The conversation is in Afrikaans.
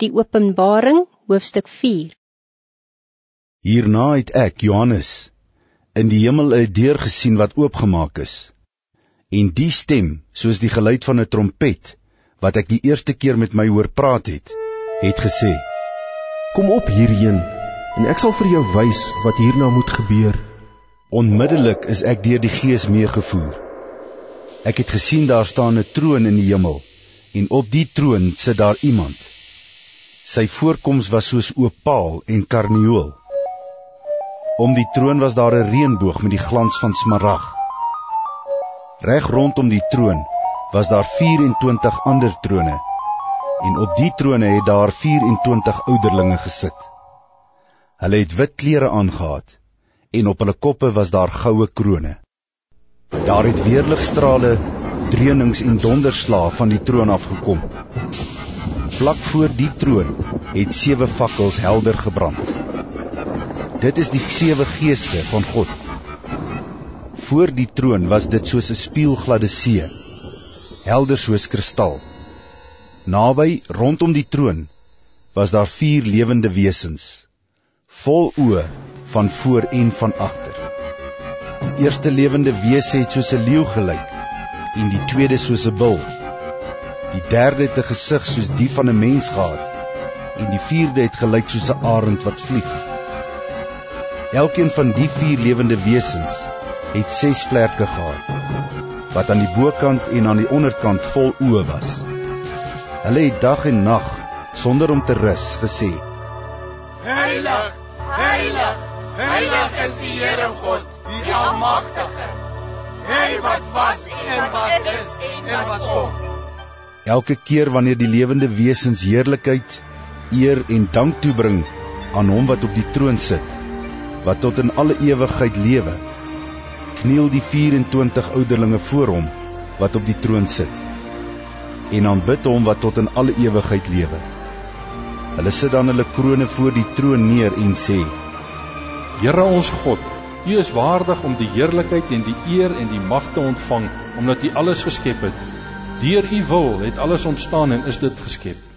Die Openbaring, hoofstuk 4. Hierna het ek, Johannes, in die hemel 'n deur gesien wat oopgemaak is. En die stem, soos die geluid van 'n trompet, wat ek die eerste keer met my hoor praat het, het gesê: Kom op hierheen en ek sal vir jou wys wat hierna moet gebeur. Onmiddellik is ek deur die Gees meegevoer. Ek het gesien daar staan 'n troon in die hemel en op die troon sit daar iemand. Sy voorkoms was soos opaal en karnieul. Om die troon was daar 'n reënboog met die glans van smarag. Reg rondom die troon was daar 24 ander trone en op die trone het daar 24 ouderlinge gesit. Hulle het wit klere aangetree en op hulle koppe was daar goue krones. Daar het weerligstrale, dreunings en donderslae van die troon afgekom. Vlak voor die troon het sewe fakkels helder gebrand. Dit is die sewe geeste van God. Voor die troon was dit soos 'n spieelgladde see, helder soos kristal. Naby rondom die troon was daar vier lewende wesens, vol oë van voor en van agter. Die eerste lewende wese het soos 'n leeu gelyk en die tweede soos 'n bul. Die derde het 'n gesig soos die van 'n mens gehad en die vierde het gelyk soos 'n arend wat vlieg. Elkeen van die vier lewende wesens het ses vlerke gehad wat aan die bokant en aan die onderkant vol oë was. Hulle het dag en nag sonder om te rus gesê: Heilig, heilig, heilig is die Here God, die Almagtige. Hy wat was en wat is en wat kom. Elke keer wanneer die lewende wesens heerlikheid, eer en dank toebring aan hom wat op die troon sit, wat tot in alle ewigheid lewe, kniel die 24 ouderlinge voor hom wat op die troon sit en aanbid hom wat tot in alle ewigheid lewe. Hulle sit dan hulle krones voor die troon neer en sê: Here ons God, U is waardig om die heerlikheid en die eer en die mag te ontvang omdat U alles geskep het. Deur U wil het alles ontstaan en is dit geskep.